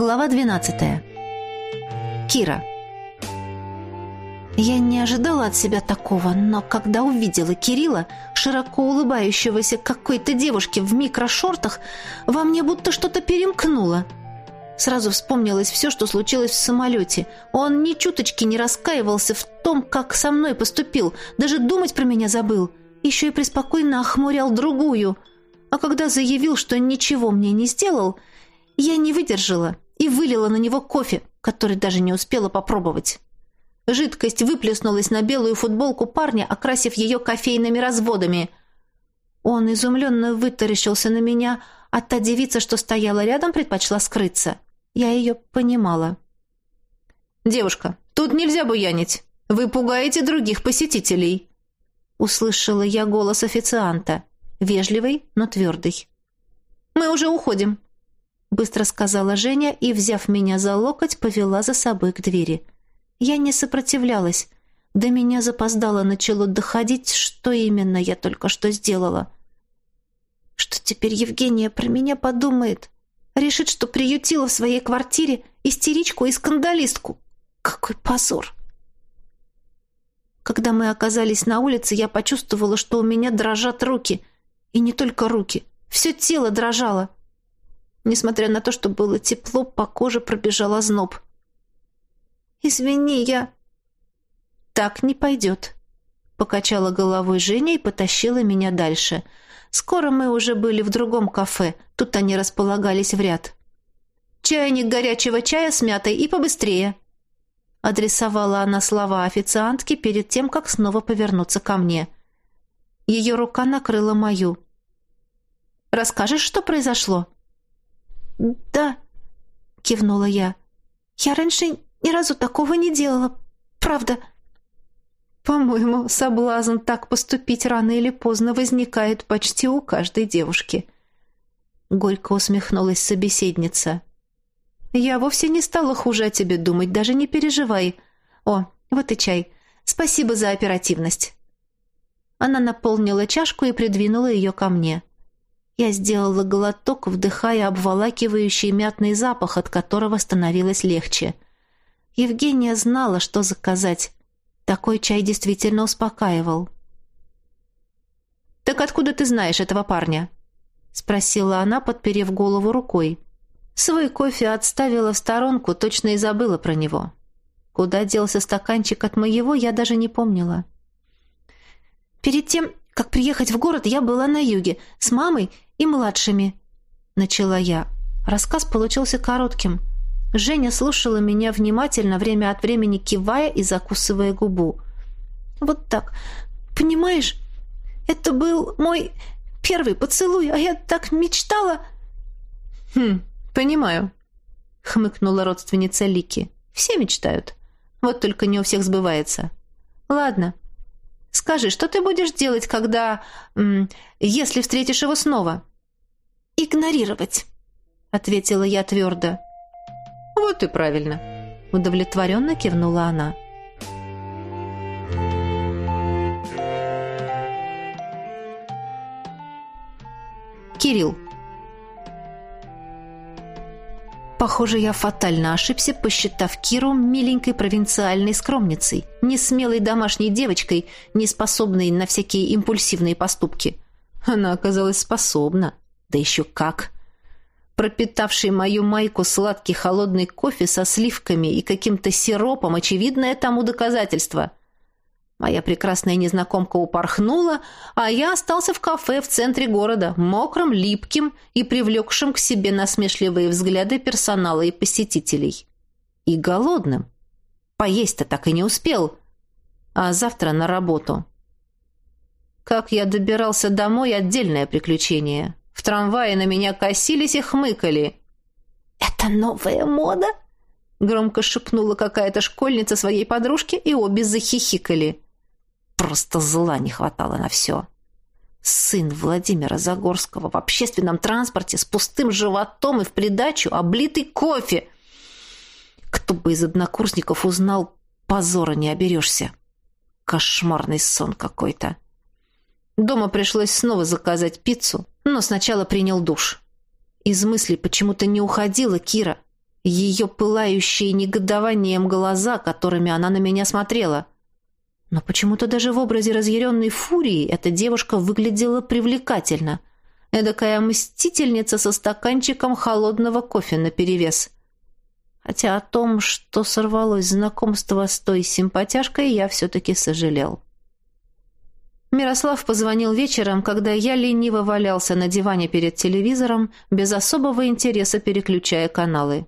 Глава 12. Кира. Я не ожидала от себя такого, но когда увидела Кирилла, широко улыбающегося какой-то девушке в микрошортах, во мне будто что-то перемкнуло. Сразу вспомнилось все, что случилось в самолете. Он ни чуточки не раскаивался в том, как со мной поступил, даже думать про меня забыл. Еще и преспокойно охмурял другую. А когда заявил, что ничего мне не сделал – я не выдержала вылила на него кофе, который даже не успела попробовать. Жидкость выплеснулась на белую футболку парня, окрасив ее кофейными разводами. Он изумленно вытаращился на меня, а та девица, что стояла рядом, предпочла скрыться. Я ее понимала. «Девушка, тут нельзя буянить. Вы пугаете других посетителей», — услышала я голос официанта. Вежливый, но твердый. «Мы уже уходим быстро сказала Женя и, взяв меня за локоть, повела за собой к двери. Я не сопротивлялась. До меня запоздало начало доходить, что именно я только что сделала. Что теперь Евгения про меня подумает? Решит, что приютила в своей квартире истеричку и скандалистку. Какой позор! Когда мы оказались на улице, я почувствовала, что у меня дрожат руки. И не только руки. Все тело дрожало. Несмотря на то, что было тепло, по коже пробежал озноб. «Извини, я...» «Так не пойдет», — покачала головой Женя и потащила меня дальше. Скоро мы уже были в другом кафе, тут они располагались в ряд. «Чайник горячего чая с мятой и побыстрее», — адресовала она слова официантки перед тем, как снова повернуться ко мне. Ее рука накрыла мою. «Расскажешь, что произошло?» «Да», — кивнула я. «Я раньше ни разу такого не делала. Правда». «По-моему, соблазн так поступить рано или поздно возникает почти у каждой девушки». Горько усмехнулась собеседница. «Я вовсе не стала хуже о тебе думать, даже не переживай. О, вот и чай. Спасибо за оперативность». Она наполнила чашку и придвинула ее ко мне. Я сделала глоток, вдыхая обволакивающий мятный запах, от которого становилось легче. Евгения знала, что заказать. Такой чай действительно успокаивал. «Так откуда ты знаешь этого парня?» — спросила она, подперев голову рукой. Свой кофе отставила в сторонку, точно и забыла про него. Куда делся стаканчик от моего, я даже не помнила. Перед тем, как приехать в город, я была на юге с мамой и младшими», — начала я. Рассказ получился коротким. Женя слушала меня внимательно, время от времени кивая и закусывая губу. «Вот так. Понимаешь, это был мой первый поцелуй, а я так мечтала...» «Хм, понимаю», — хмыкнула родственница Лики. «Все мечтают. Вот только не у всех сбывается. Ладно, скажи, что ты будешь делать, когда... если встретишь его снова?» игнорировать», — ответила я твердо. «Вот и правильно», — удовлетворенно кивнула она. Кирилл. Похоже, я фатально ошибся, посчитав Киру миленькой провинциальной скромницей, не смелой домашней девочкой, не способной на всякие импульсивные поступки. Она оказалась способна. Да еще как! Пропитавший мою майку сладкий холодный кофе со сливками и каким-то сиропом, очевидное тому доказательство. Моя прекрасная незнакомка упорхнула, а я остался в кафе в центре города, мокрым, липким и привлекшим к себе насмешливые взгляды персонала и посетителей. И голодным. Поесть-то так и не успел. А завтра на работу. Как я добирался домой – отдельное приключение. В трамвае на меня косились и хмыкали. «Это новая мода?» Громко шепнула какая-то школьница своей подружке, и обе захихикали. Просто зла не хватало на все. Сын Владимира Загорского в общественном транспорте с пустым животом и в придачу облитый кофе. Кто бы из однокурсников узнал, позора не оберешься. Кошмарный сон какой-то. Дома пришлось снова заказать пиццу, но сначала принял душ. Из мыслей почему-то не уходила Кира. ее пылающие негодованием глаза, которыми она на меня смотрела. Но почему-то даже в образе разъяренной фурии эта девушка выглядела привлекательно. Эдакая мстительница со стаканчиком холодного кофе наперевес. Хотя о том, что сорвалось знакомство с той симпатяшкой, я все-таки сожалел. Мирослав позвонил вечером, когда я лениво валялся на диване перед телевизором, без особого интереса переключая каналы.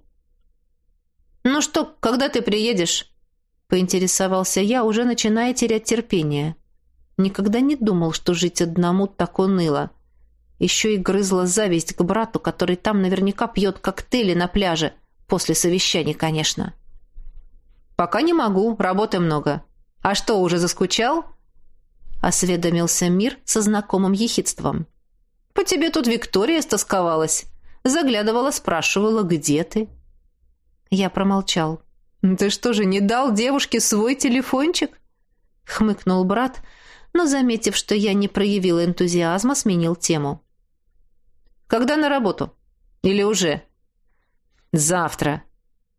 «Ну что, когда ты приедешь?» — поинтересовался я, уже начиная терять терпение. Никогда не думал, что жить одному так уныло. Еще и грызла зависть к брату, который там наверняка пьет коктейли на пляже, после совещаний, конечно. «Пока не могу, работы много. А что, уже заскучал?» осведомился Мир со знакомым ехидством. «По тебе тут Виктория стосковалась. Заглядывала, спрашивала, где ты?» Я промолчал. «Ты что же, не дал девушке свой телефончик?» Хмыкнул брат, но, заметив, что я не проявила энтузиазма, сменил тему. «Когда на работу? Или уже?» «Завтра».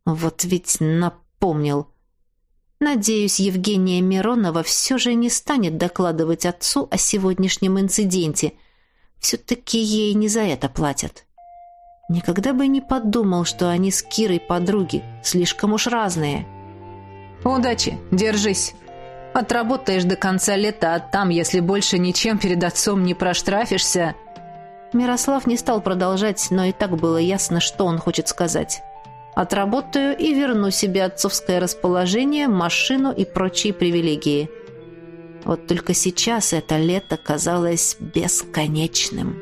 Вот ведь напомнил. Надеюсь, Евгения Миронова все же не станет докладывать отцу о сегодняшнем инциденте. Все-таки ей не за это платят. Никогда бы не подумал, что они с Кирой подруги, слишком уж разные. «Удачи, держись. Отработаешь до конца лета, а там, если больше ничем перед отцом не проштрафишься...» Мирослав не стал продолжать, но и так было ясно, что он хочет сказать. Отработаю и верну себе отцовское расположение, машину и прочие привилегии. Вот только сейчас это лето казалось бесконечным.